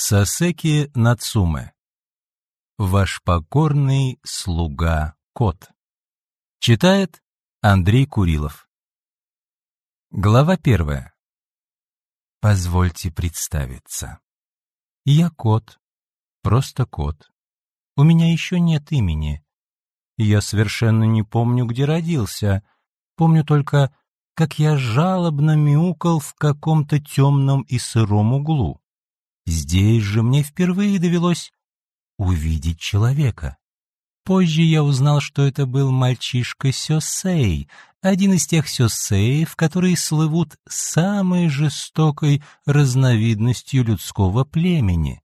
Сасеки Нацуме. Ваш покорный слуга кот. Читает Андрей Курилов. Глава первая. Позвольте представиться. Я кот, просто кот. У меня еще нет имени. Я совершенно не помню, где родился. Помню только, как я жалобно мяукал в каком-то темном и сыром углу. Здесь же мне впервые довелось увидеть человека. Позже я узнал, что это был мальчишка Сёсей, один из тех Сёсеев, которые слывут самой жестокой разновидностью людского племени.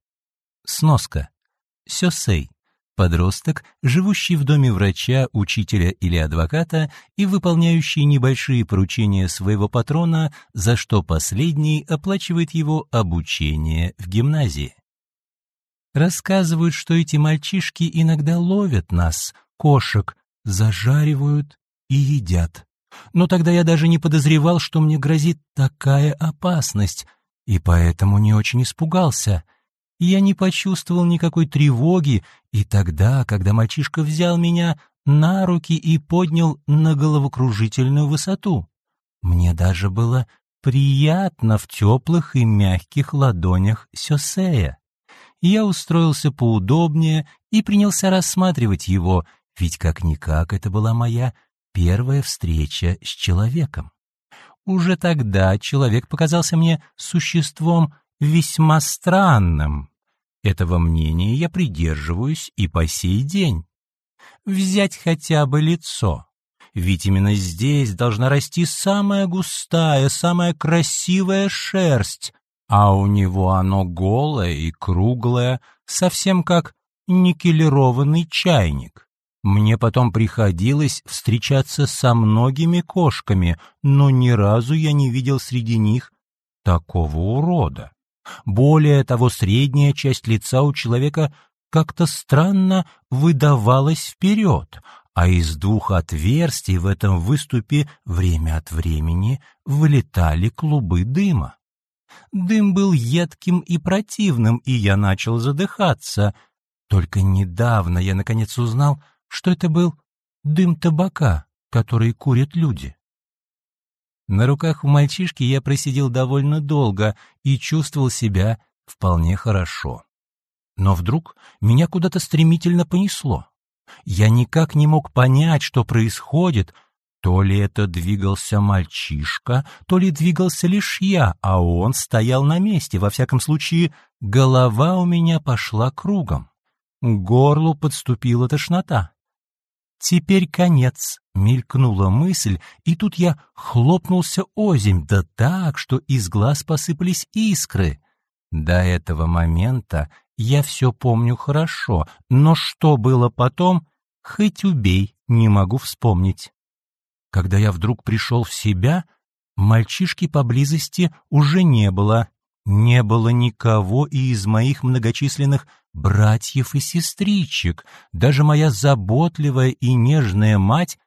Сноска. Сёсей Подросток, живущий в доме врача, учителя или адвоката и выполняющий небольшие поручения своего патрона, за что последний оплачивает его обучение в гимназии. Рассказывают, что эти мальчишки иногда ловят нас, кошек, зажаривают и едят. Но тогда я даже не подозревал, что мне грозит такая опасность, и поэтому не очень испугался — я не почувствовал никакой тревоги, и тогда, когда мальчишка взял меня на руки и поднял на головокружительную высоту, мне даже было приятно в теплых и мягких ладонях Сёсея. Я устроился поудобнее и принялся рассматривать его, ведь как-никак это была моя первая встреча с человеком. Уже тогда человек показался мне существом весьма странным. Этого мнения я придерживаюсь и по сей день. Взять хотя бы лицо. Ведь именно здесь должна расти самая густая, самая красивая шерсть, а у него оно голое и круглое, совсем как никелированный чайник. Мне потом приходилось встречаться со многими кошками, но ни разу я не видел среди них такого урода. Более того, средняя часть лица у человека как-то странно выдавалась вперед, а из двух отверстий в этом выступе время от времени вылетали клубы дыма. Дым был едким и противным, и я начал задыхаться. Только недавно я наконец узнал, что это был дым табака, который курят люди. На руках у мальчишки я просидел довольно долго и чувствовал себя вполне хорошо. Но вдруг меня куда-то стремительно понесло. Я никак не мог понять, что происходит, то ли это двигался мальчишка, то ли двигался лишь я, а он стоял на месте. Во всяком случае, голова у меня пошла кругом. К горлу подступила тошнота. «Теперь конец», — мелькнула мысль, и тут я хлопнулся озимь, да так, что из глаз посыпались искры. До этого момента я все помню хорошо, но что было потом, хоть убей, не могу вспомнить. Когда я вдруг пришел в себя, мальчишки поблизости уже не было. Не было никого и из моих многочисленных братьев и сестричек, даже моя заботливая и нежная мать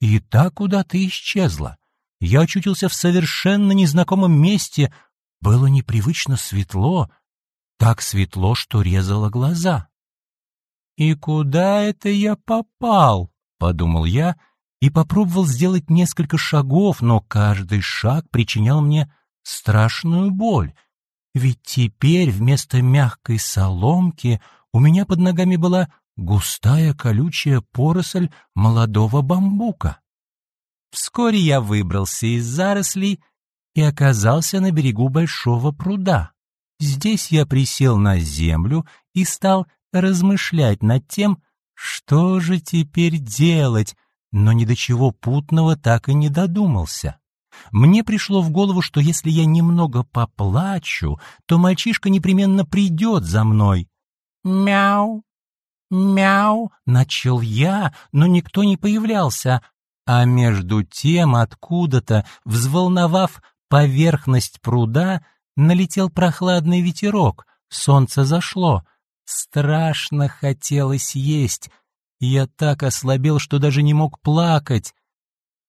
и так куда-то исчезла. Я очутился в совершенно незнакомом месте, было непривычно светло, так светло, что резало глаза. «И куда это я попал?» — подумал я и попробовал сделать несколько шагов, но каждый шаг причинял мне страшную боль — ведь теперь вместо мягкой соломки у меня под ногами была густая колючая поросль молодого бамбука. Вскоре я выбрался из зарослей и оказался на берегу большого пруда. Здесь я присел на землю и стал размышлять над тем, что же теперь делать, но ни до чего путного так и не додумался. Мне пришло в голову, что если я немного поплачу, то мальчишка непременно придет за мной. «Мяу! Мяу!» — начал я, но никто не появлялся. А между тем, откуда-то, взволновав поверхность пруда, налетел прохладный ветерок, солнце зашло. Страшно хотелось есть. Я так ослабел, что даже не мог плакать.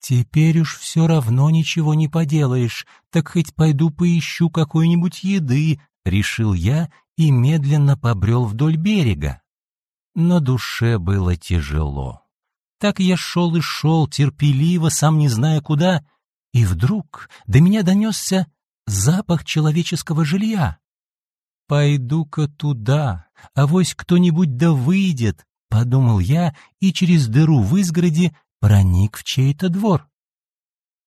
«Теперь уж все равно ничего не поделаешь, так хоть пойду поищу какой-нибудь еды», решил я и медленно побрел вдоль берега. Но душе было тяжело. Так я шел и шел, терпеливо, сам не зная куда, и вдруг до меня донесся запах человеческого жилья. «Пойду-ка туда, авось кто-нибудь да выйдет», — подумал я и через дыру в изгороди проник в чей-то двор.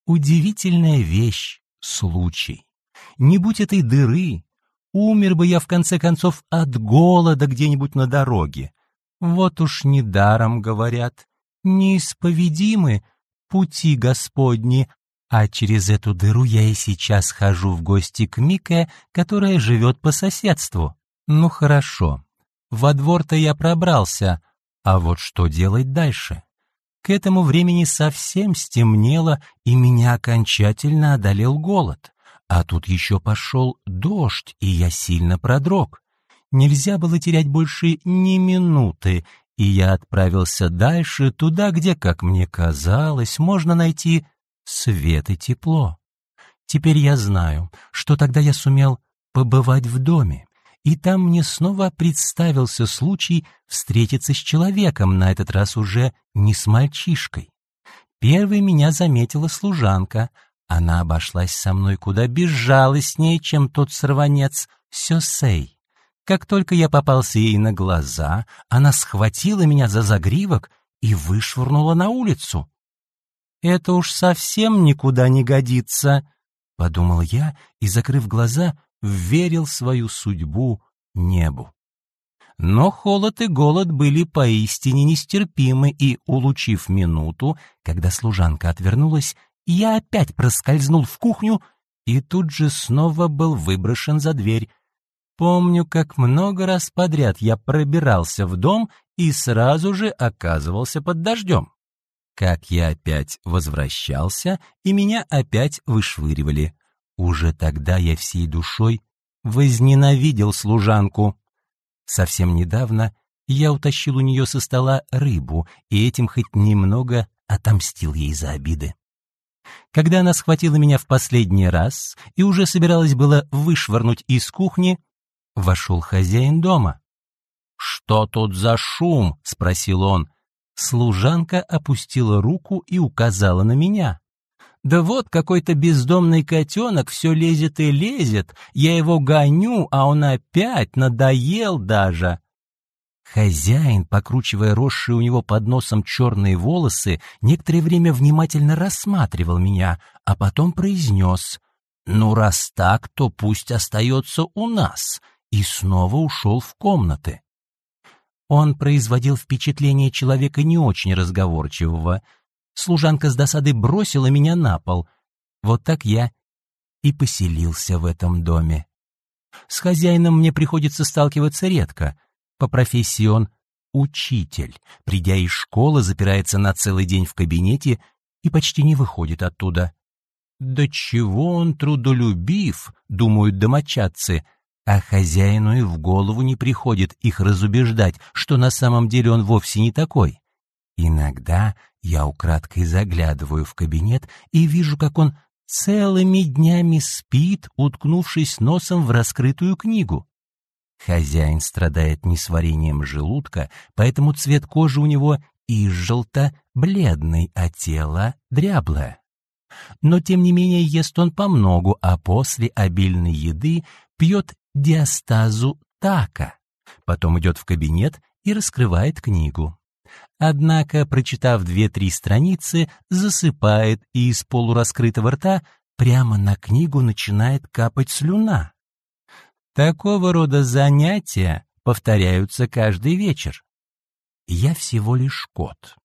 Удивительная вещь, случай. Не будь этой дыры, умер бы я в конце концов от голода где-нибудь на дороге. Вот уж недаром говорят, неисповедимы пути Господни, а через эту дыру я и сейчас хожу в гости к Мике, которая живет по соседству. Ну хорошо, во двор-то я пробрался, а вот что делать дальше? К этому времени совсем стемнело, и меня окончательно одолел голод. А тут еще пошел дождь, и я сильно продрог. Нельзя было терять больше ни минуты, и я отправился дальше, туда, где, как мне казалось, можно найти свет и тепло. Теперь я знаю, что тогда я сумел побывать в доме, и там мне снова представился случай встретиться с человеком, на этот раз уже не с мальчишкой. Первой меня заметила служанка. Она обошлась со мной куда безжалостнее, чем тот сорванец Сёсей. Как только я попался ей на глаза, она схватила меня за загривок и вышвырнула на улицу. «Это уж совсем никуда не годится», — подумал я и, закрыв глаза, верил свою судьбу небу. Но холод и голод были поистине нестерпимы, и, улучив минуту, когда служанка отвернулась, я опять проскользнул в кухню и тут же снова был выброшен за дверь. Помню, как много раз подряд я пробирался в дом и сразу же оказывался под дождем. Как я опять возвращался, и меня опять вышвыривали. Уже тогда я всей душой возненавидел служанку. Совсем недавно я утащил у нее со стола рыбу и этим хоть немного отомстил ей за обиды. Когда она схватила меня в последний раз и уже собиралась было вышвырнуть из кухни, вошел хозяин дома. «Что тут за шум?» — спросил он. Служанка опустила руку и указала на меня. Да вот какой-то бездомный котенок все лезет и лезет, я его гоню, а он опять надоел даже. Хозяин, покручивая росшие у него под носом черные волосы, некоторое время внимательно рассматривал меня, а потом произнес «Ну, раз так, то пусть остается у нас», и снова ушел в комнаты. Он производил впечатление человека не очень разговорчивого, служанка с досады бросила меня на пол. Вот так я и поселился в этом доме. С хозяином мне приходится сталкиваться редко. По профессии он учитель. Придя из школы, запирается на целый день в кабинете и почти не выходит оттуда. «Да чего он трудолюбив», — думают домочадцы, а хозяину и в голову не приходит их разубеждать, что на самом деле он вовсе не такой. Иногда я украдкой заглядываю в кабинет и вижу, как он целыми днями спит, уткнувшись носом в раскрытую книгу. Хозяин страдает несварением желудка, поэтому цвет кожи у него и желто-бледный, а тело дряблое. Но, тем не менее, ест он помногу, а после обильной еды пьет диастазу така. Потом идет в кабинет и раскрывает книгу. Однако, прочитав две-три страницы, засыпает и из полураскрытого рта прямо на книгу начинает капать слюна. Такого рода занятия повторяются каждый вечер. Я всего лишь кот.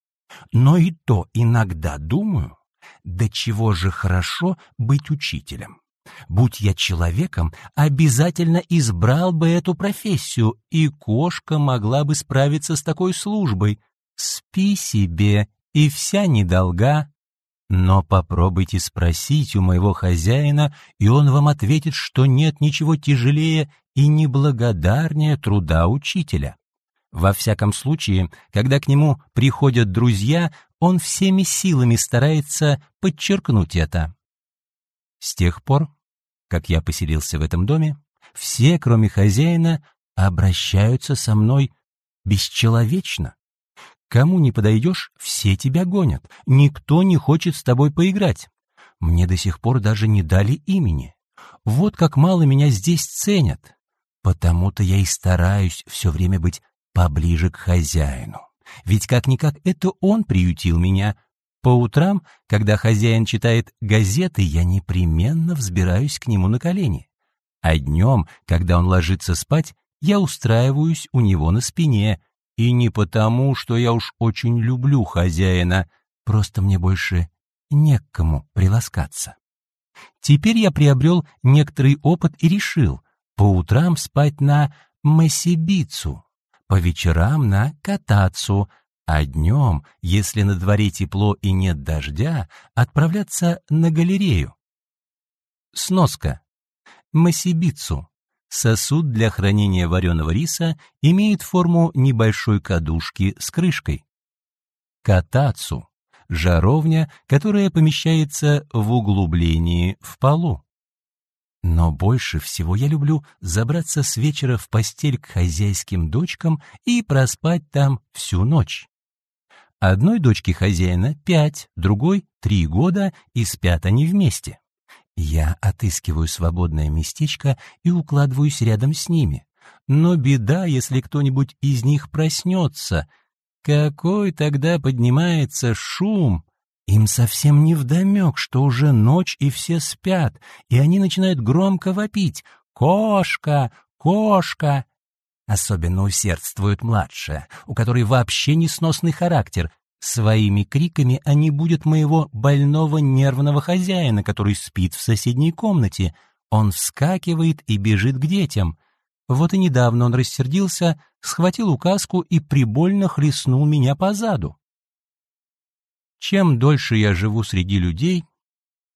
Но и то иногда думаю, до чего же хорошо быть учителем. Будь я человеком, обязательно избрал бы эту профессию, и кошка могла бы справиться с такой службой — Спи себе, и вся недолга. Но попробуйте спросить у моего хозяина, и он вам ответит, что нет ничего тяжелее и неблагодарнее труда учителя. Во всяком случае, когда к нему приходят друзья, он всеми силами старается подчеркнуть это. С тех пор, как я поселился в этом доме, Все, кроме хозяина, обращаются со мной бесчеловечно. Кому не подойдешь, все тебя гонят. Никто не хочет с тобой поиграть. Мне до сих пор даже не дали имени. Вот как мало меня здесь ценят. Потому-то я и стараюсь все время быть поближе к хозяину. Ведь как-никак это он приютил меня. По утрам, когда хозяин читает газеты, я непременно взбираюсь к нему на колени. А днем, когда он ложится спать, я устраиваюсь у него на спине. И не потому, что я уж очень люблю хозяина, просто мне больше не к кому приласкаться. Теперь я приобрел некоторый опыт и решил по утрам спать на масибицу, по вечерам на катацу, а днем, если на дворе тепло и нет дождя, отправляться на галерею. Сноска. Масибицу. Сосуд для хранения вареного риса имеет форму небольшой кадушки с крышкой. Катацу жаровня, которая помещается в углублении в полу. Но больше всего я люблю забраться с вечера в постель к хозяйским дочкам и проспать там всю ночь. Одной дочке хозяина пять, другой три года, и спят они вместе. Я отыскиваю свободное местечко и укладываюсь рядом с ними. Но беда, если кто-нибудь из них проснется — какой тогда поднимается шум! Им совсем не вдомек, что уже ночь и все спят, и они начинают громко вопить «Кошка! Кошка!» Особенно усердствует младшая, у которой вообще несносный характер. Своими криками они будут моего больного нервного хозяина, который спит в соседней комнате. Он вскакивает и бежит к детям. Вот и недавно он рассердился, схватил указку и прибольно хлестнул меня по заду. Чем дольше я живу среди людей,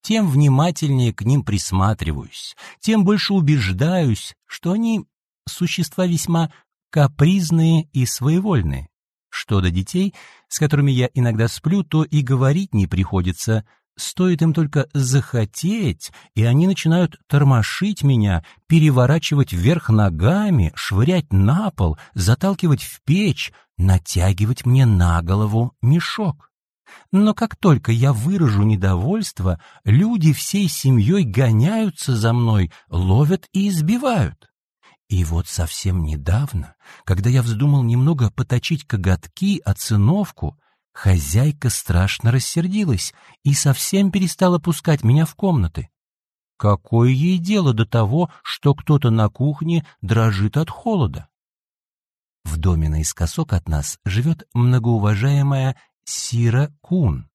тем внимательнее к ним присматриваюсь, тем больше убеждаюсь, что они существа весьма капризные и своевольные. Что до детей, с которыми я иногда сплю, то и говорить не приходится, Стоит им только захотеть, и они начинают тормошить меня, переворачивать вверх ногами, швырять на пол, заталкивать в печь, натягивать мне на голову мешок. Но как только я выражу недовольство, люди всей семьей гоняются за мной, ловят и избивают. И вот совсем недавно, когда я вздумал немного поточить коготки о циновку, Хозяйка страшно рассердилась и совсем перестала пускать меня в комнаты. Какое ей дело до того, что кто-то на кухне дрожит от холода? В доме наискосок от нас живет многоуважаемая Сира Кун.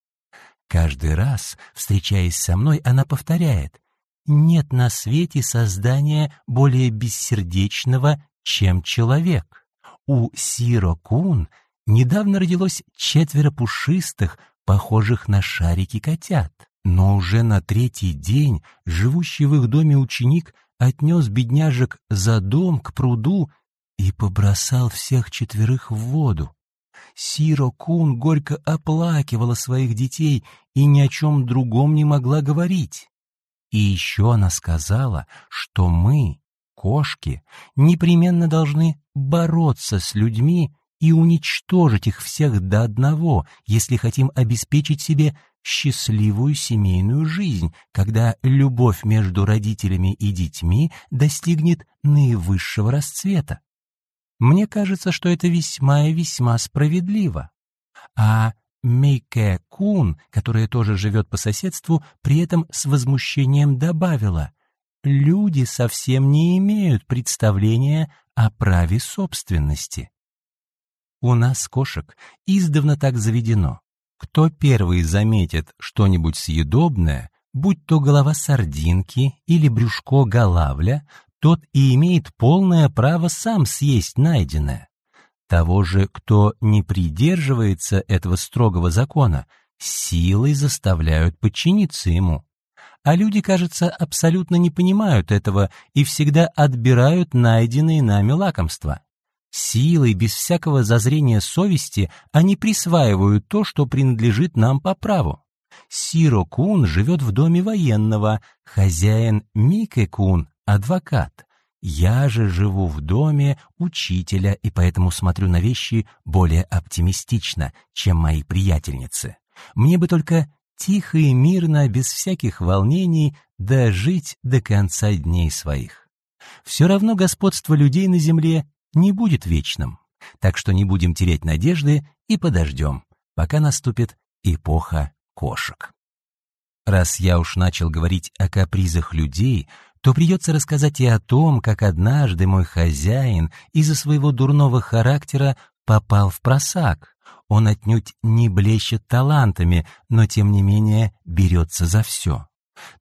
Каждый раз, встречаясь со мной, она повторяет «Нет на свете создания более бессердечного, чем человек». У Сиро Кун Недавно родилось четверо пушистых, похожих на шарики котят. Но уже на третий день живущий в их доме ученик отнес бедняжек за дом к пруду и побросал всех четверых в воду. Сиро Кун горько оплакивала своих детей и ни о чем другом не могла говорить. И еще она сказала, что мы, кошки, непременно должны бороться с людьми, и уничтожить их всех до одного, если хотим обеспечить себе счастливую семейную жизнь, когда любовь между родителями и детьми достигнет наивысшего расцвета. Мне кажется, что это весьма и весьма справедливо. А Мейке Кун, которая тоже живет по соседству, при этом с возмущением добавила, «Люди совсем не имеют представления о праве собственности». У нас, кошек, издавна так заведено. Кто первый заметит что-нибудь съедобное, будь то голова сардинки или брюшко галавля, тот и имеет полное право сам съесть найденное. Того же, кто не придерживается этого строгого закона, силой заставляют подчиниться ему. А люди, кажется, абсолютно не понимают этого и всегда отбирают найденные нами лакомства. Силой, без всякого зазрения совести, они присваивают то, что принадлежит нам по праву. Сиро Кун живет в доме военного, хозяин Мике Кун — адвокат. Я же живу в доме учителя и поэтому смотрю на вещи более оптимистично, чем мои приятельницы. Мне бы только тихо и мирно, без всяких волнений, дожить до конца дней своих. Все равно господство людей на земле не будет вечным, так что не будем терять надежды и подождем, пока наступит эпоха кошек. Раз я уж начал говорить о капризах людей, то придется рассказать и о том, как однажды мой хозяин из-за своего дурного характера попал в просак. Он отнюдь не блещет талантами, но тем не менее берется за все.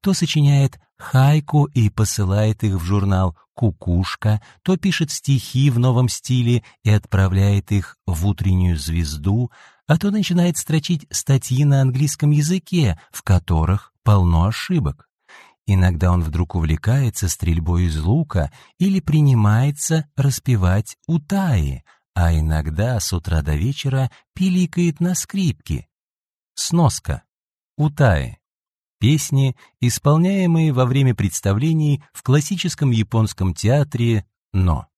То сочиняет хайку и посылает их в журнал «Кукушка», то пишет стихи в новом стиле и отправляет их в «Утреннюю звезду», а то начинает строчить статьи на английском языке, в которых полно ошибок. Иногда он вдруг увлекается стрельбой из лука или принимается распевать утаи, а иногда с утра до вечера пиликает на скрипке. Сноска. Утаи. Песни, исполняемые во время представлений в классическом японском театре «Но».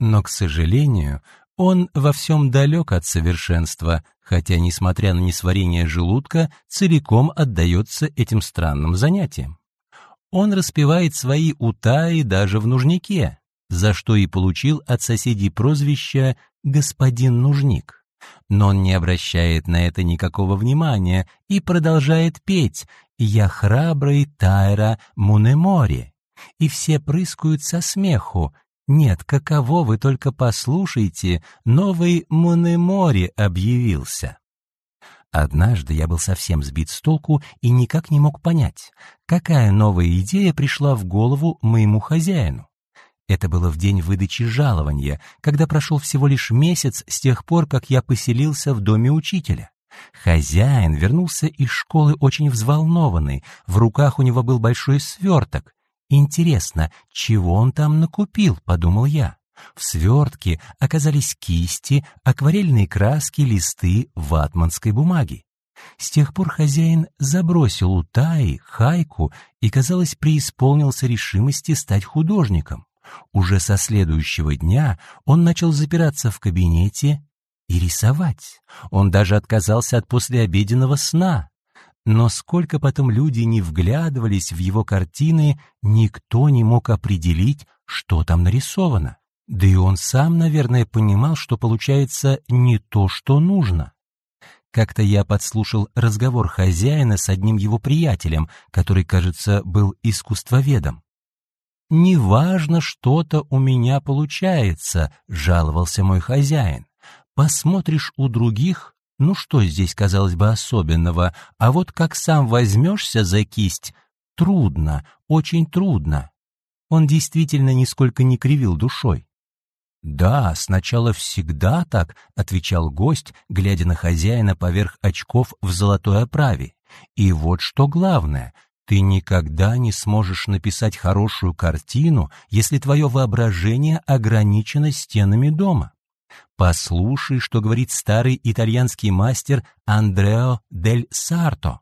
Но, к сожалению, он во всем далек от совершенства, хотя, несмотря на несварение желудка, целиком отдается этим странным занятиям. Он распевает свои утаи даже в нужнике, за что и получил от соседей прозвище «господин нужник». Но он не обращает на это никакого внимания и продолжает петь «Я храбрый Тайра Мунемори». И все прыскают со смеху, нет, каково вы только послушайте, новый Монемори объявился. Однажды я был совсем сбит с толку и никак не мог понять, какая новая идея пришла в голову моему хозяину. Это было в день выдачи жалования, когда прошел всего лишь месяц с тех пор, как я поселился в доме учителя. Хозяин вернулся из школы очень взволнованный, в руках у него был большой сверток, «Интересно, чего он там накупил?» — подумал я. В свертке оказались кисти, акварельные краски, листы ватманской бумаги. С тех пор хозяин забросил у Таи хайку и, казалось, преисполнился решимости стать художником. Уже со следующего дня он начал запираться в кабинете и рисовать. Он даже отказался от послеобеденного сна. Но сколько потом люди не вглядывались в его картины, никто не мог определить, что там нарисовано. Да и он сам, наверное, понимал, что получается не то, что нужно. Как-то я подслушал разговор хозяина с одним его приятелем, который, кажется, был искусствоведом. «Неважно, что-то у меня получается», — жаловался мой хозяин. «Посмотришь у других, ну что здесь, казалось бы, особенного, а вот как сам возьмешься за кисть, трудно, очень трудно. Он действительно нисколько не кривил душой. «Да, сначала всегда так», — отвечал гость, глядя на хозяина поверх очков в золотой оправе. «И вот что главное, ты никогда не сможешь написать хорошую картину, если твое воображение ограничено стенами дома. Послушай, что говорит старый итальянский мастер Андрео дель Сарто.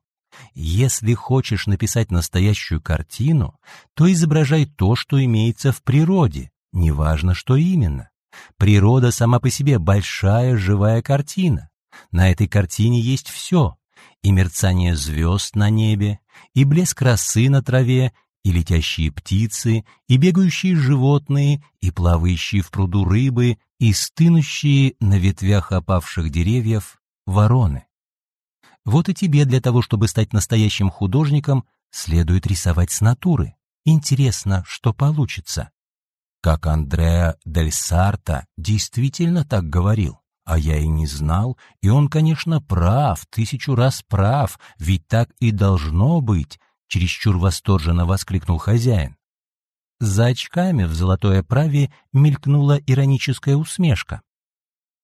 Если хочешь написать настоящую картину, то изображай то, что имеется в природе, неважно, что именно. Природа сама по себе большая живая картина. На этой картине есть все. И мерцание звезд на небе, и блеск росы на траве, и летящие птицы, и бегающие животные, и плавающие в пруду рыбы, и стынущие на ветвях опавших деревьев вороны. Вот и тебе для того, чтобы стать настоящим художником, следует рисовать с натуры. Интересно, что получится. Как Андреа Дель Сарта действительно так говорил. А я и не знал, и он, конечно, прав, тысячу раз прав, ведь так и должно быть, чересчур восторженно воскликнул хозяин. За очками в золотой оправе мелькнула ироническая усмешка.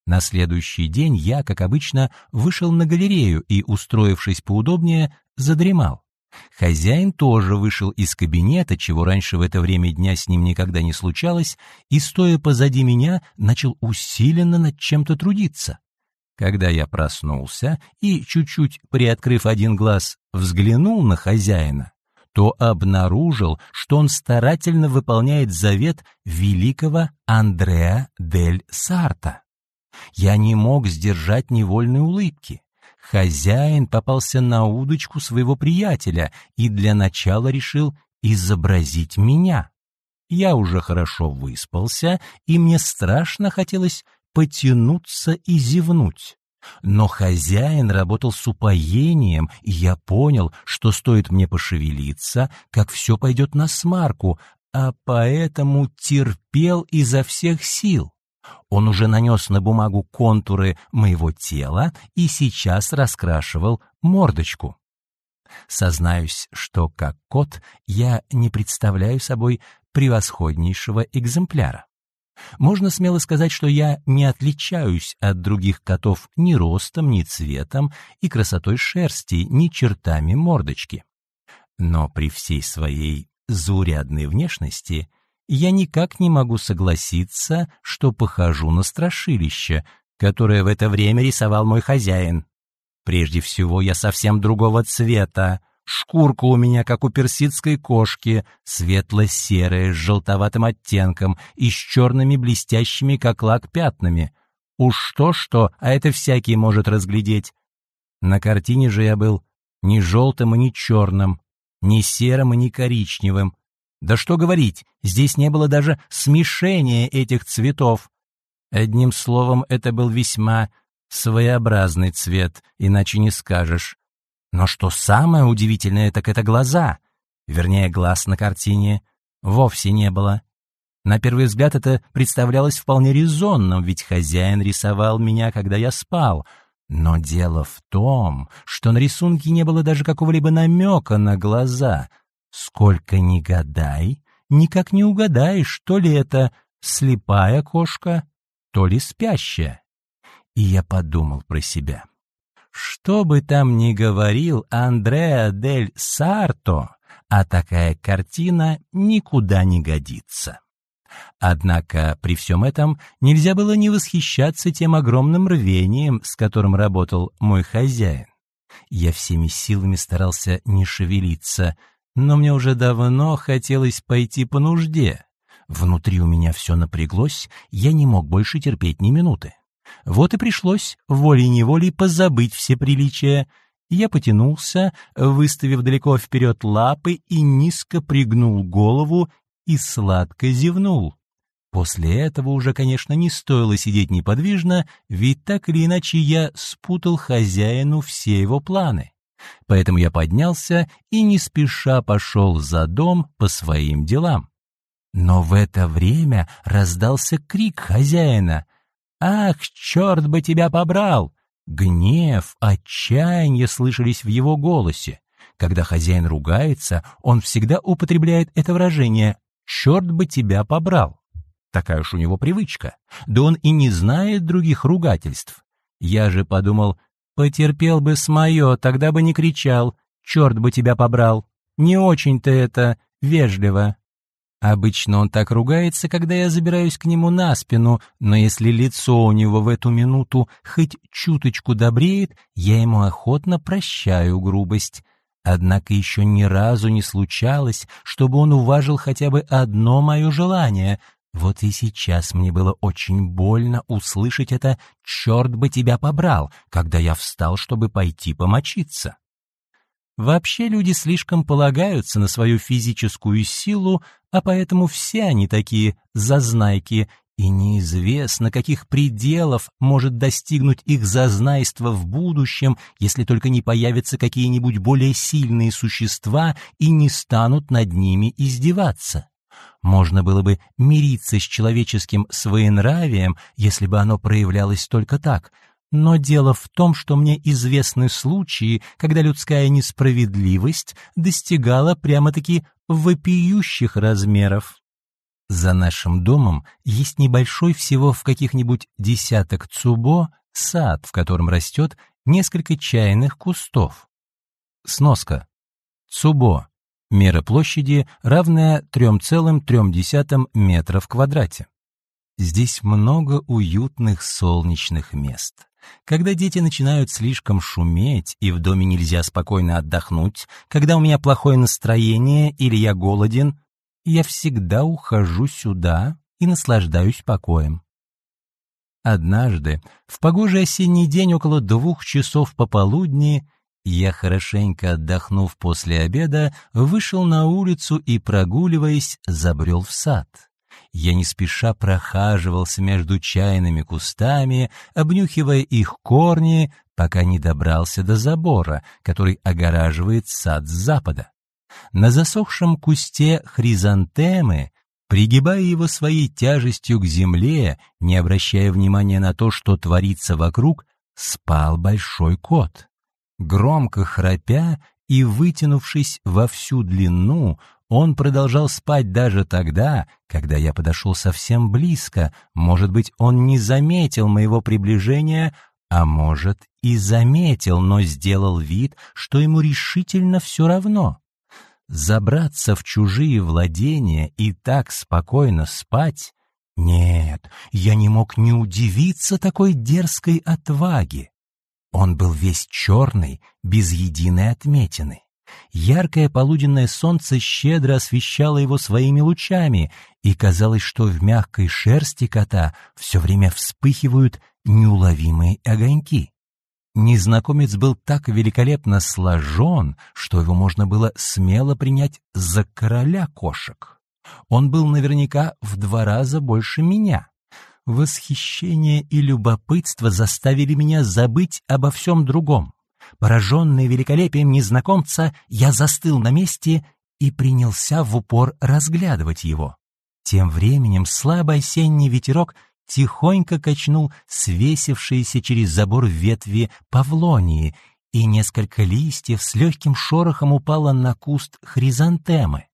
На следующий день я, как обычно, вышел на галерею и, устроившись поудобнее, задремал. Хозяин тоже вышел из кабинета, чего раньше в это время дня с ним никогда не случалось, и, стоя позади меня, начал усиленно над чем-то трудиться. Когда я проснулся и, чуть-чуть приоткрыв один глаз, взглянул на хозяина, то обнаружил, что он старательно выполняет завет великого Андреа дель Сарта. Я не мог сдержать невольной улыбки. Хозяин попался на удочку своего приятеля и для начала решил изобразить меня. Я уже хорошо выспался, и мне страшно хотелось потянуться и зевнуть. Но хозяин работал с упоением, и я понял, что стоит мне пошевелиться, как все пойдет на смарку, а поэтому терпел изо всех сил. Он уже нанес на бумагу контуры моего тела и сейчас раскрашивал мордочку. Сознаюсь, что как кот я не представляю собой превосходнейшего экземпляра. Можно смело сказать, что я не отличаюсь от других котов ни ростом, ни цветом и красотой шерсти, ни чертами мордочки. Но при всей своей заурядной внешности я никак не могу согласиться, что похожу на страшилище, которое в это время рисовал мой хозяин. Прежде всего, я совсем другого цвета, Шкурка у меня, как у персидской кошки, светло-серая, с желтоватым оттенком и с черными блестящими, как лак, пятнами. Уж что-что, а это всякий может разглядеть. На картине же я был ни желтым и ни черным, ни серым и ни коричневым. Да что говорить, здесь не было даже смешения этих цветов. Одним словом, это был весьма своеобразный цвет, иначе не скажешь. Но что самое удивительное, так это глаза. Вернее, глаз на картине вовсе не было. На первый взгляд это представлялось вполне резонным, ведь хозяин рисовал меня, когда я спал. Но дело в том, что на рисунке не было даже какого-либо намека на глаза. Сколько ни гадай, никак не угадаешь, то ли это слепая кошка, то ли спящая. И я подумал про себя. Что бы там ни говорил Андреа дель Сарто, а такая картина никуда не годится. Однако при всем этом нельзя было не восхищаться тем огромным рвением, с которым работал мой хозяин. Я всеми силами старался не шевелиться, но мне уже давно хотелось пойти по нужде. Внутри у меня все напряглось, я не мог больше терпеть ни минуты. Вот и пришлось волей-неволей позабыть все приличия. Я потянулся, выставив далеко вперед лапы и низко пригнул голову и сладко зевнул. После этого уже, конечно, не стоило сидеть неподвижно, ведь так или иначе я спутал хозяину все его планы. Поэтому я поднялся и не спеша пошел за дом по своим делам. Но в это время раздался крик хозяина. «Ах, черт бы тебя побрал!» Гнев, отчаяние слышались в его голосе. Когда хозяин ругается, он всегда употребляет это выражение «черт бы тебя побрал». Такая уж у него привычка. Да он и не знает других ругательств. Я же подумал, потерпел бы с мое, тогда бы не кричал «черт бы тебя побрал». Не очень-то это вежливо. Обычно он так ругается, когда я забираюсь к нему на спину, но если лицо у него в эту минуту хоть чуточку добреет, я ему охотно прощаю грубость. Однако еще ни разу не случалось, чтобы он уважил хотя бы одно мое желание. Вот и сейчас мне было очень больно услышать это «черт бы тебя побрал», когда я встал, чтобы пойти помочиться. Вообще люди слишком полагаются на свою физическую силу, а поэтому все они такие зазнайки, и неизвестно, каких пределов может достигнуть их зазнайство в будущем, если только не появятся какие-нибудь более сильные существа и не станут над ними издеваться. Можно было бы мириться с человеческим своенравием, если бы оно проявлялось только так — но дело в том, что мне известны случаи, когда людская несправедливость достигала прямо-таки вопиющих размеров. За нашим домом есть небольшой всего в каких-нибудь десяток цубо сад, в котором растет несколько чайных кустов. Сноска. Цубо. Мера площади, равная 3,3 метра в квадрате. Здесь много уютных солнечных мест. Когда дети начинают слишком шуметь, и в доме нельзя спокойно отдохнуть, когда у меня плохое настроение или я голоден, я всегда ухожу сюда и наслаждаюсь покоем. Однажды, в погожий осенний день около двух часов пополудни, я, хорошенько отдохнув после обеда, вышел на улицу и, прогуливаясь, забрел в сад. Я не спеша прохаживался между чайными кустами, обнюхивая их корни, пока не добрался до забора, который огораживает сад с запада. На засохшем кусте хризантемы, пригибая его своей тяжестью к земле, не обращая внимания на то, что творится вокруг, спал большой кот. Громко храпя и вытянувшись во всю длину, он продолжал спать даже тогда, когда я подошел совсем близко. Может быть, он не заметил моего приближения, а может и заметил, но сделал вид, что ему решительно все равно. Забраться в чужие владения и так спокойно спать? Нет, я не мог не удивиться такой дерзкой отваге. Он был весь черный, без единой отметины. Яркое полуденное солнце щедро освещало его своими лучами, и казалось, что в мягкой шерсти кота все время вспыхивают неуловимые огоньки. Незнакомец был так великолепно сложен, что его можно было смело принять за короля кошек. Он был наверняка в два раза больше меня. Восхищение и любопытство заставили меня забыть обо всем другом. Пораженный великолепием незнакомца, я застыл на месте и принялся в упор разглядывать его. Тем временем слабый осенний ветерок тихонько качнул свесившиеся через забор ветви павлонии, и несколько листьев с легким шорохом упало на куст хризантемы.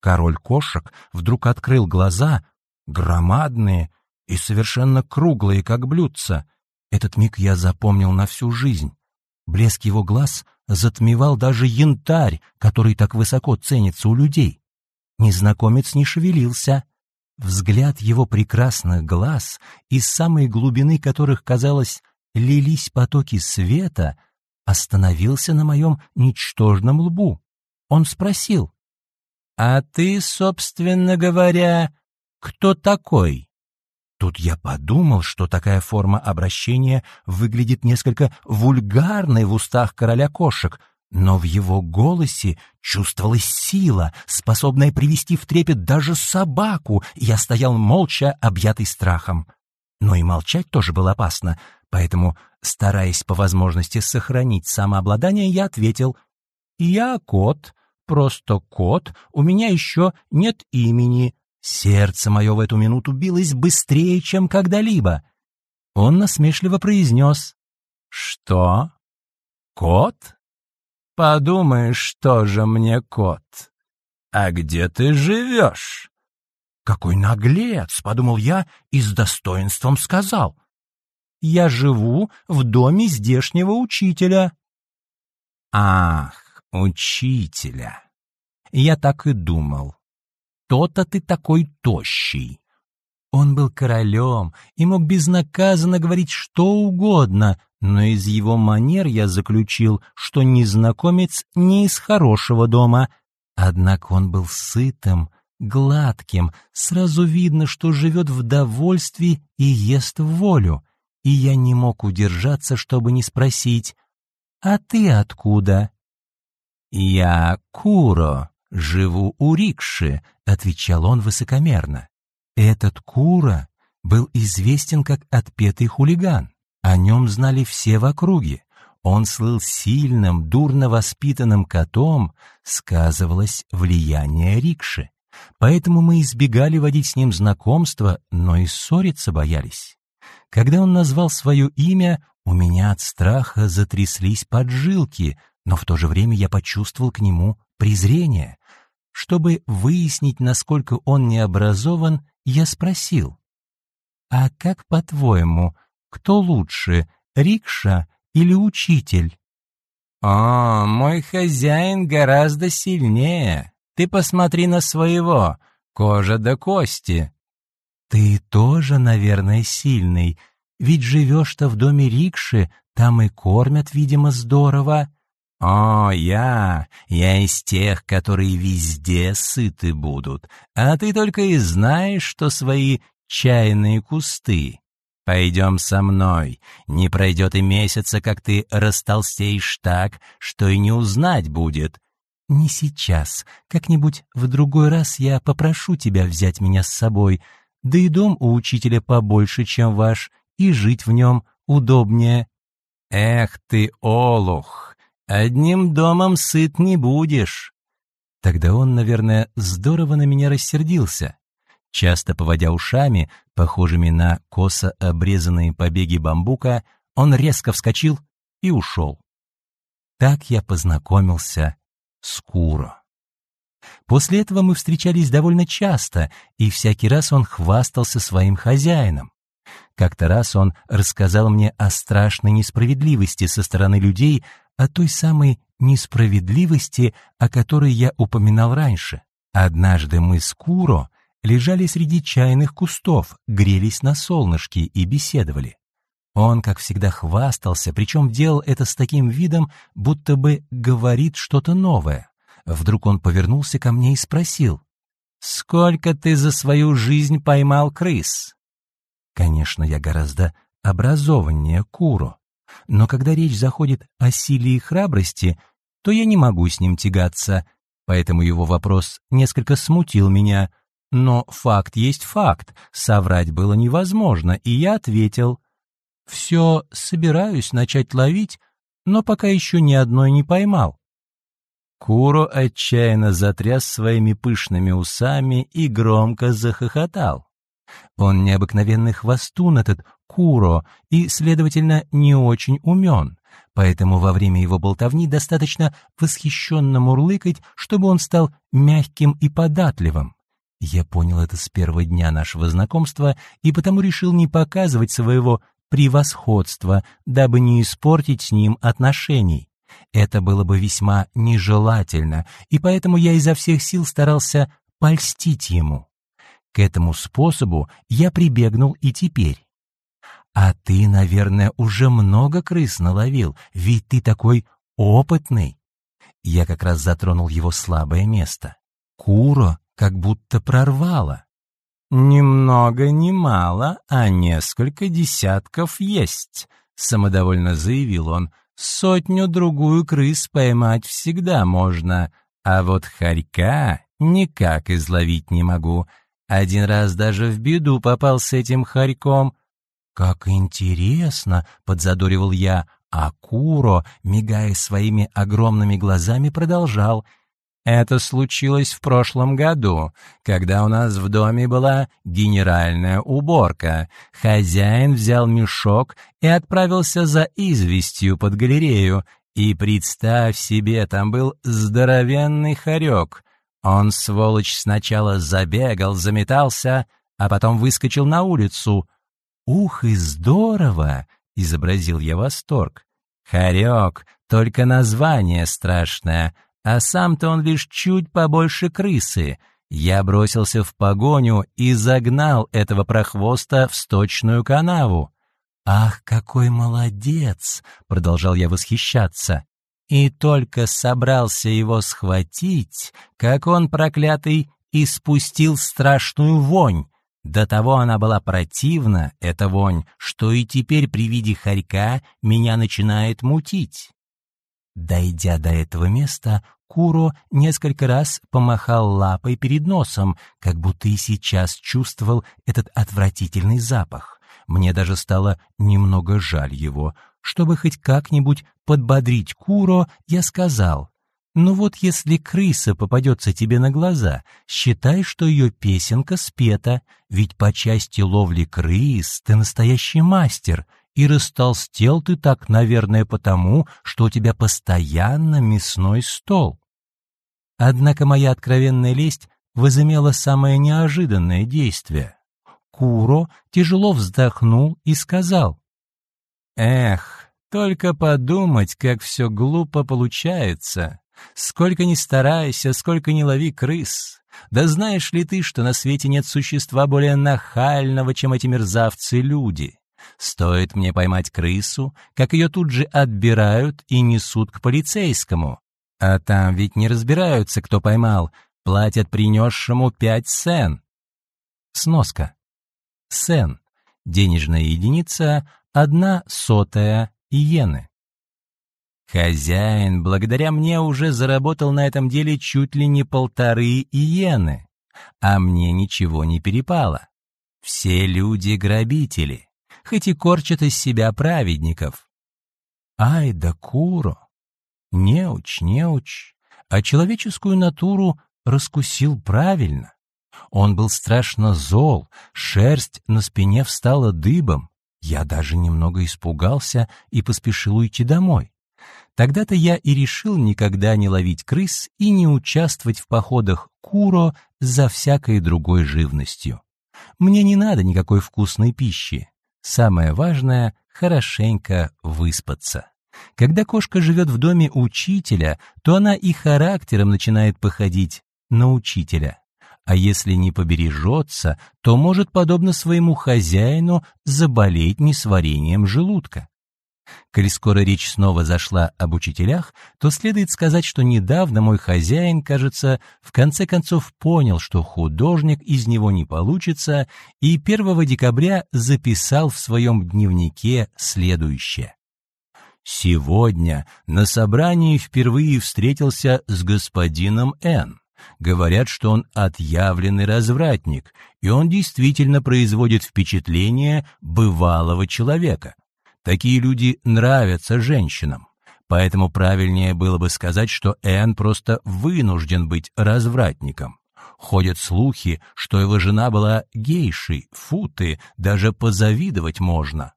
Король кошек вдруг открыл глаза, громадные и совершенно круглые, как блюдца. Этот миг я запомнил на всю жизнь. Блеск его глаз затмевал даже янтарь, который так высоко ценится у людей. Незнакомец не шевелился. Взгляд его прекрасных глаз, из самой глубины которых, казалось, лились потоки света, остановился на моем ничтожном лбу. Он спросил, «А ты, собственно говоря, кто такой?» Тут я подумал, что такая форма обращения выглядит несколько вульгарной в устах короля кошек, но в его голосе чувствовалась сила, способная привести в трепет даже собаку, и я стоял молча, объятый страхом. Но и молчать тоже было опасно, поэтому, стараясь по возможности сохранить самообладание, я ответил «Я кот, просто кот, у меня еще нет имени, Сердце мое в эту минуту билось быстрее, чем когда-либо. Он насмешливо произнес. «Что? Кот? Подумаешь, что же мне кот? А где ты живешь?» «Какой наглец!» — подумал я и с достоинством сказал. «Я живу в доме здешнего учителя». «Ах, учителя!» Я так и думал что-то ты такой тощий». Он был королем и мог безнаказанно говорить что угодно, но из его манер я заключил, что незнакомец не из хорошего дома. Однако он был сытым, гладким, сразу видно, что живет в довольстве и ест в волю, и я не мог удержаться, чтобы не спросить, «А ты откуда?» «Я Куро», «Живу у рикши», — отвечал он высокомерно. Этот Кура был известен как отпетый хулиган. О нем знали все в округе. Он слыл сильным, дурно воспитанным котом, сказывалось влияние рикши. Поэтому мы избегали водить с ним знакомства, но и ссориться боялись. Когда он назвал свое имя, у меня от страха затряслись поджилки, но в то же время я почувствовал к нему презрение. Чтобы выяснить, насколько он необразован, я спросил, «А как, по-твоему, кто лучше, рикша или учитель?» «О, мой хозяин гораздо сильнее. Ты посмотри на своего, кожа до кости». «Ты тоже, наверное, сильный, Ведь живешь-то в доме рикши, там и кормят, видимо, здорово». «О, я! Я из тех, которые везде сыты будут, а ты только и знаешь, что свои чайные кусты. Пойдем со мной, не пройдет и месяца, как ты растолстеешь так, что и не узнать будет». «Не сейчас, как-нибудь в другой раз я попрошу тебя взять меня с собой, да и дом у учителя побольше, чем ваш, и жить в нем удобнее». «Эх ты, олух!» Одним домом сыт не будешь. Тогда он, наверное, здорово на меня рассердился. Часто поводя ушами, похожими на косо обрезанные побеги бамбука, он резко вскочил и ушел. Так я познакомился с Куро. После этого мы встречались довольно часто, и всякий раз он хвастался своим хозяином. Как-то раз он рассказал мне о страшной несправедливости со стороны людей, о той самой несправедливости, о которой я упоминал раньше. Однажды мы с Куро лежали среди чайных кустов, грелись на солнышке и беседовали. Он, как всегда, хвастался, причем делал это с таким видом, будто бы говорит что-то новое. Вдруг он повернулся ко мне и спросил, «Сколько ты за свою жизнь поймал крыс?» Конечно, я гораздо образованнее Куро. Но когда речь заходит о силе и храбрости, то я не могу с ним тягаться, поэтому его вопрос несколько смутил меня. Но факт есть факт, соврать было невозможно, и я ответил. «Все собираюсь начать ловить, но пока еще ни одной не поймал». Куро отчаянно затряс своими пышными усами и громко захохотал. Он необыкновенный хвостун, этот Куро, и, следовательно, не очень умен, поэтому во время его болтовни достаточно восхищенно мурлыкать, чтобы он стал мягким и податливым. Я понял это с первого дня нашего знакомства и потому решил не показывать своего превосходства, дабы не испортить с ним отношений. Это было бы весьма нежелательно, и поэтому я изо всех сил старался польстить ему. К этому способу я прибегнул и теперь. А ты, наверное, уже много крыс наловил, ведь ты такой опытный. Я как раз затронул его слабое место. Куро как будто прорвало. «Ни много ни мало, а несколько десятков есть», — самодовольно заявил он. «Сотню-другую крыс поймать всегда можно, а вот хорька никак изловить не могу. Один раз даже в беду попал с этим хорьком. «Как интересно!» — подзадоривал я, а Куро, мигая своими огромными глазами, продолжал. «Это случилось в прошлом году, когда у нас в доме была генеральная уборка. Хозяин взял мешок и отправился за известью под галерею. И представь себе, там был здоровенный хорек. Он, сволочь, сначала забегал, заметался, а потом выскочил на улицу. «Ух, и здорово!» — изобразил я восторг. «Хорек, только название страшное, а сам-то он лишь чуть побольше крысы». Я бросился в погоню и загнал этого прохвоста в сточную канаву. «Ах, какой молодец!» — продолжал я восхищаться. И только собрался его схватить, как он, проклятый, испустил страшную вонь. До того она была противна, эта вонь, что и теперь при виде хорька меня начинает мутить. Дойдя до этого места, Куро несколько раз помахал лапой перед носом, как будто и сейчас чувствовал этот отвратительный запах. Мне даже стало немного жаль его. Чтобы хоть как-нибудь подбодрить Куро, я сказал, «Ну вот если крыса попадется тебе на глаза, считай, что ее песенка спета, ведь по части ловли крыс ты настоящий мастер, и растолстел ты так, наверное, потому, что у тебя постоянно мясной стол». Однако моя откровенная лесть возымела самое неожиданное действие. Куро тяжело вздохнул и сказал, «Эх, только подумать, как все глупо получается. Сколько ни старайся, сколько ни лови крыс. Да знаешь ли ты, что на свете нет существа более нахального, чем эти мерзавцы-люди? Стоит мне поймать крысу, как ее тут же отбирают и несут к полицейскому. А там ведь не разбираются, кто поймал, платят принесшему пять сен. Сноска. Сен. Денежная единица — одна сотая иены. Хозяин, благодаря мне, уже заработал на этом деле чуть ли не полторы иены, а мне ничего не перепало. Все люди грабители, хоть и корчат из себя праведников. Ай да куро! Неуч, неуч, а человеческую натуру раскусил правильно. Он был страшно зол, шерсть на спине встала дыбом. Я даже немного испугался и поспешил уйти домой. Тогда-то я и решил никогда не ловить крыс и не участвовать в походах куро за всякой другой живностью. Мне не надо никакой вкусной пищи. Самое важное — хорошенько выспаться. Когда кошка живет в доме учителя, то она и характером начинает походить на учителя. А если не побережется, то может, подобно своему хозяину, заболеть несварением желудка. Коль скоро речь снова зашла об учителях, то следует сказать, что недавно мой хозяин, кажется, в конце концов понял, что художник из него не получится, и 1 декабря записал в своем дневнике следующее. «Сегодня на собрании впервые встретился с господином Н. Говорят, что он отъявленный развратник, и он действительно производит впечатление бывалого человека. Такие люди нравятся женщинам. Поэтому правильнее было бы сказать, что Энн просто вынужден быть развратником. Ходят слухи, что его жена была гейшей, футы, даже позавидовать можно.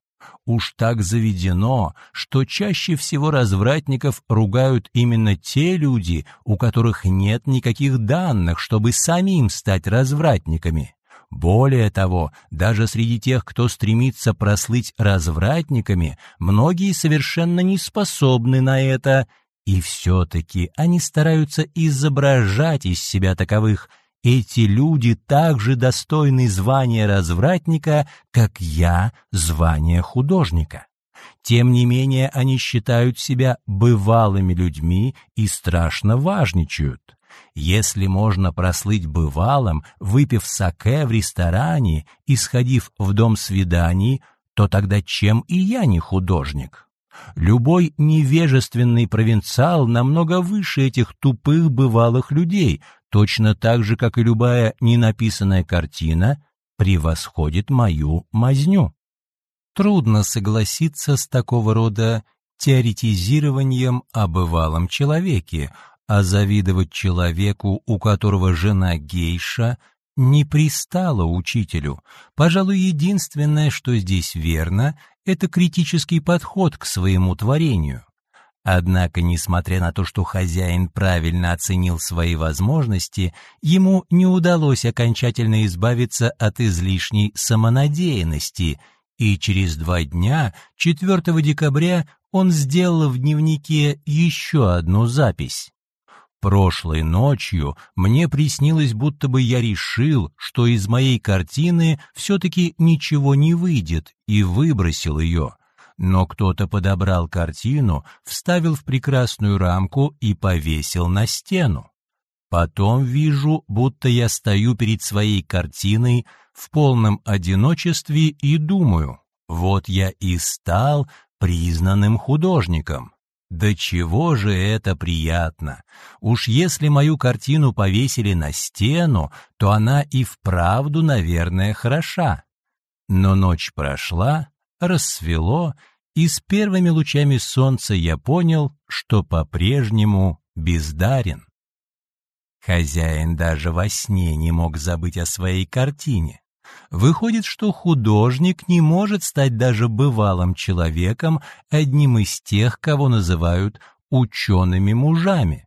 Уж так заведено, что чаще всего развратников ругают именно те люди, у которых нет никаких данных, чтобы самим стать развратниками. Более того, даже среди тех, кто стремится прослыть развратниками, многие совершенно не способны на это, и все-таки они стараются изображать из себя таковых. Эти люди также достойны звания развратника, как я звания художника. Тем не менее, они считают себя бывалыми людьми и страшно важничают. Если можно прослыть бывалым, выпив саке в ресторане и сходив в дом свиданий, то тогда чем и я не художник? Любой невежественный провинциал намного выше этих тупых бывалых людей, точно так же, как и любая ненаписанная картина превосходит мою мазню. Трудно согласиться с такого рода теоретизированием о бывалом человеке, а завидовать человеку, у которого жена гейша, не пристало учителю. Пожалуй, единственное, что здесь верно, это критический подход к своему творению. Однако, несмотря на то, что хозяин правильно оценил свои возможности, ему не удалось окончательно избавиться от излишней самонадеянности, и через два дня, 4 декабря, он сделал в дневнике еще одну запись. Прошлой ночью мне приснилось, будто бы я решил, что из моей картины все-таки ничего не выйдет, и выбросил ее. Но кто-то подобрал картину, вставил в прекрасную рамку и повесил на стену. Потом вижу, будто я стою перед своей картиной в полном одиночестве и думаю, вот я и стал признанным художником. Да чего же это приятно! Уж если мою картину повесили на стену, то она и вправду, наверное, хороша. Но ночь прошла, рассвело, и с первыми лучами солнца я понял, что по-прежнему бездарен. Хозяин даже во сне не мог забыть о своей картине. Выходит, что художник не может стать даже бывалым человеком, одним из тех, кого называют учеными мужами.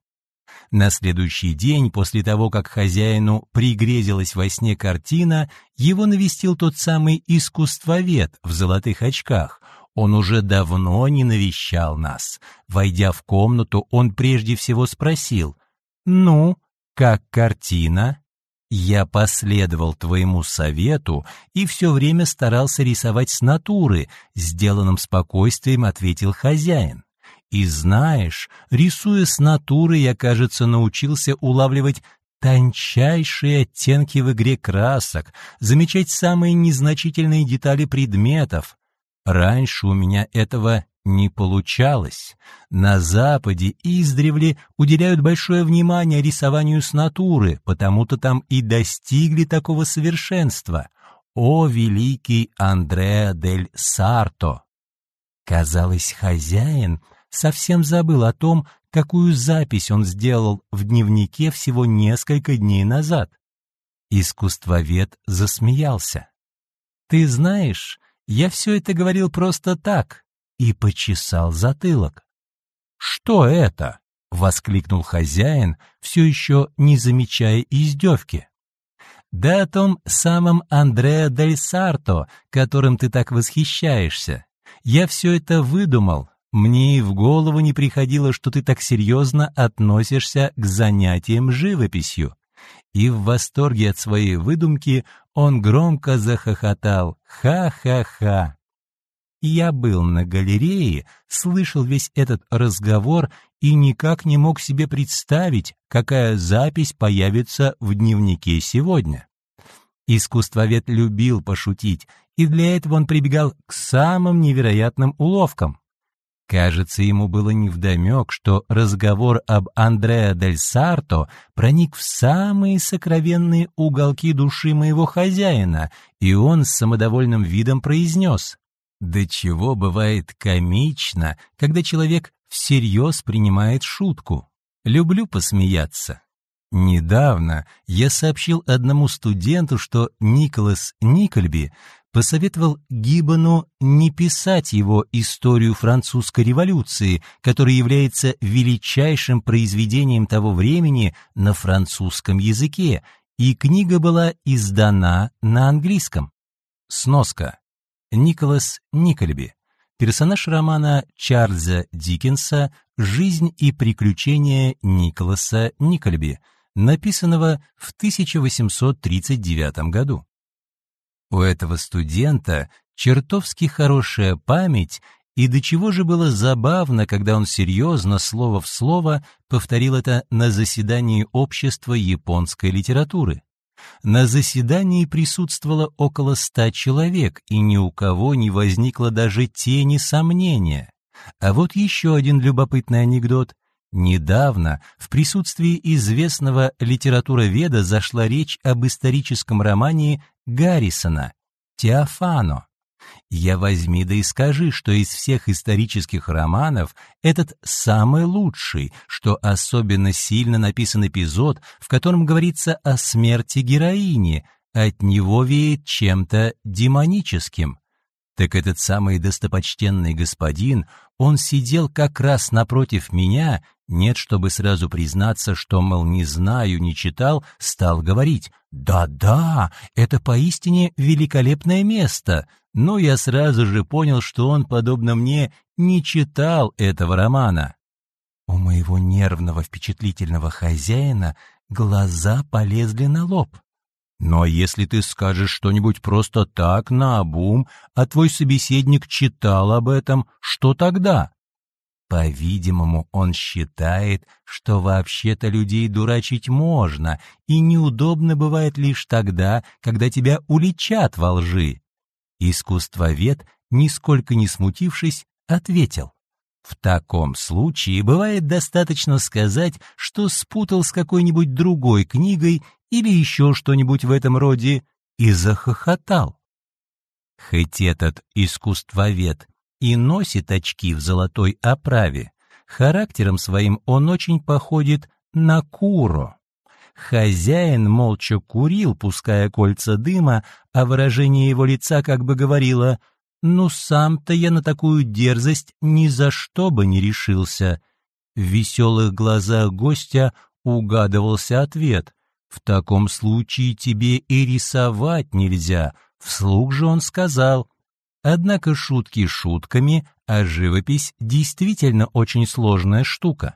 На следующий день, после того, как хозяину пригрезилась во сне картина, его навестил тот самый искусствовед в золотых очках. Он уже давно не навещал нас. Войдя в комнату, он прежде всего спросил, «Ну, как картина?» Я последовал твоему совету и все время старался рисовать с натуры, сделанным спокойствием ответил хозяин. И знаешь, рисуя с натуры, я, кажется, научился улавливать тончайшие оттенки в игре красок, замечать самые незначительные детали предметов. Раньше у меня этого не получалось. На Западе издревле уделяют большое внимание рисованию с натуры, потому-то там и достигли такого совершенства. О, великий Андреа дель Сарто! Казалось, хозяин совсем забыл о том, какую запись он сделал в дневнике всего несколько дней назад. Искусствовед засмеялся. «Ты знаешь, я все это говорил просто так», и почесал затылок. «Что это?» — воскликнул хозяин, все еще не замечая издевки. «Да о том самом Андреа Дель Сарто, которым ты так восхищаешься. Я все это выдумал, мне и в голову не приходило, что ты так серьезно относишься к занятиям живописью. И в восторге от своей выдумки он громко захохотал. Ха-ха-ха. Я был на галерее, слышал весь этот разговор и никак не мог себе представить, какая запись появится в дневнике сегодня. Искусствовед любил пошутить, и для этого он прибегал к самым невероятным уловкам. Кажется, ему было невдомек, что разговор об Андреа дель Сарто проник в самые сокровенные уголки души моего хозяина, и он с самодовольным видом произнес «Да чего бывает комично, когда человек всерьез принимает шутку? Люблю посмеяться». Недавно я сообщил одному студенту, что Николас Никольби посоветовал Гиббону не писать его историю французской революции, которая является величайшим произведением того времени на французском языке, и книга была издана на английском. Сноска. Николас Никольби. Персонаж романа Чарльза Диккенса «Жизнь и приключения Николаса Никольби», написанного в 1839 году. У этого студента чертовски хорошая память, и до чего же было забавно, когда он серьезно, слово в слово, повторил это на заседании общества японской литературы. На заседании присутствовало около ста человек, и ни у кого не возникло даже тени сомнения. А вот еще один любопытный анекдот. Недавно в присутствии известного литературоведа зашла речь об историческом романе Гаррисона «Теофано». Я возьми да и скажи, что из всех исторических романов этот самый лучший, что особенно сильно написан эпизод, в котором говорится о смерти героини, от него веет чем-то демоническим. Так этот самый достопочтенный господин, он сидел как раз напротив меня нет, чтобы сразу признаться, что, мол, не знаю, не читал, стал говорить «Да-да, это поистине великолепное место», но я сразу же понял, что он, подобно мне, не читал этого романа. У моего нервного впечатлительного хозяина глаза полезли на лоб. Но если ты скажешь что-нибудь просто так, наобум, а твой собеседник читал об этом, что тогда? По-видимому, он считает, что вообще-то людей дурачить можно, и неудобно бывает лишь тогда, когда тебя уличат во лжи. Искусствовед, нисколько не смутившись, ответил. В таком случае бывает достаточно сказать, что спутал с какой-нибудь другой книгой или еще что-нибудь в этом роде, и захохотал. Хоть этот искусствовед и носит очки в золотой оправе. Характером своим он очень походит на Куро. Хозяин молча курил, пуская кольца дыма, а выражение его лица как бы говорило «Ну, сам-то я на такую дерзость ни за что бы не решился». В веселых глазах гостя угадывался ответ «В таком случае тебе и рисовать нельзя», вслух же он сказал Однако шутки шутками, а живопись действительно очень сложная штука.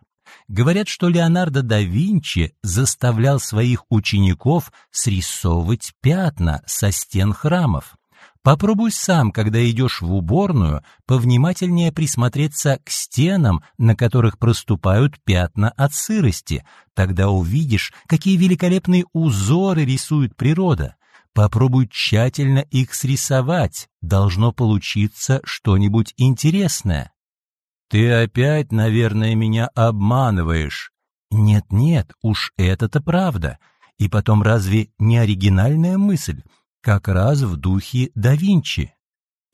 Говорят, что Леонардо да Винчи заставлял своих учеников срисовывать пятна со стен храмов. Попробуй сам, когда идешь в уборную, повнимательнее присмотреться к стенам, на которых проступают пятна от сырости. Тогда увидишь, какие великолепные узоры рисует природа. Попробуй тщательно их срисовать, должно получиться что-нибудь интересное. Ты опять, наверное, меня обманываешь. Нет-нет, уж это-то правда. И потом разве не оригинальная мысль? как раз в духе да Винчи.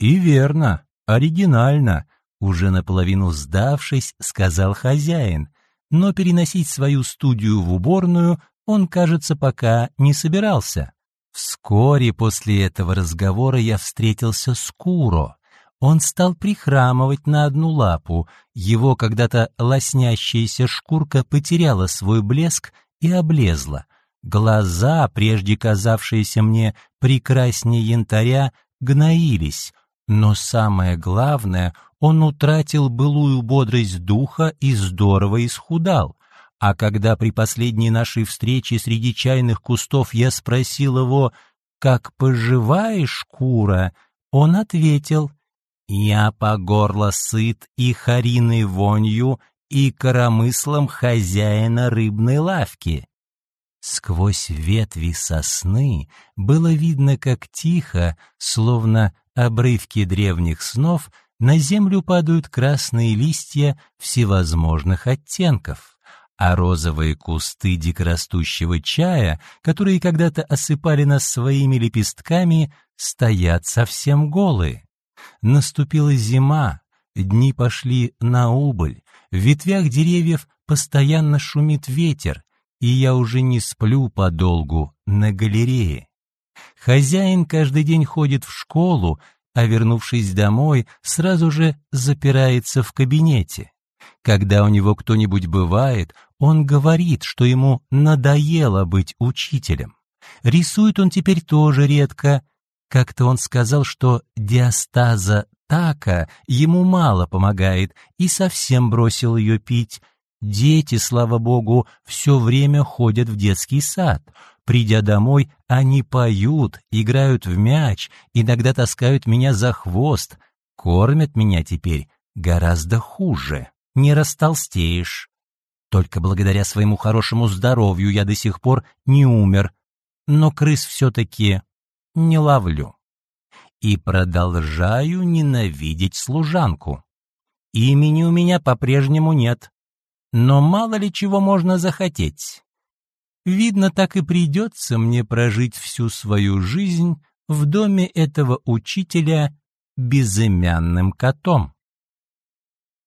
И верно, оригинально, уже наполовину сдавшись, сказал хозяин, но переносить свою студию в уборную он, кажется, пока не собирался. Вскоре после этого разговора я встретился с Куро. Он стал прихрамывать на одну лапу, его когда-то лоснящаяся шкурка потеряла свой блеск и облезла — Глаза, прежде казавшиеся мне прекраснее янтаря, гноились, но самое главное, он утратил былую бодрость духа и здорово исхудал. А когда при последней нашей встрече среди чайных кустов я спросил его, «Как поживаешь, шкура?» Он ответил, «Я по горло сыт и хариной вонью, и коромыслом хозяина рыбной лавки». Сквозь ветви сосны было видно, как тихо, словно обрывки древних снов, на землю падают красные листья всевозможных оттенков, а розовые кусты дикорастущего чая, которые когда-то осыпали нас своими лепестками, стоят совсем голые. Наступила зима, дни пошли на убыль, в ветвях деревьев постоянно шумит ветер, и я уже не сплю подолгу на галерее. Хозяин каждый день ходит в школу, а вернувшись домой, сразу же запирается в кабинете. Когда у него кто-нибудь бывает, он говорит, что ему надоело быть учителем. Рисует он теперь тоже редко. Как-то он сказал, что диастаза така ему мало помогает и совсем бросил ее пить, Дети, слава богу, все время ходят в детский сад. Придя домой, они поют, играют в мяч, иногда таскают меня за хвост. Кормят меня теперь гораздо хуже. Не растолстеешь. Только благодаря своему хорошему здоровью я до сих пор не умер, но крыс все-таки не ловлю. И продолжаю ненавидеть служанку. Имени у меня по-прежнему нет. Но мало ли чего можно захотеть. Видно, так и придется мне прожить всю свою жизнь в доме этого учителя безымянным котом.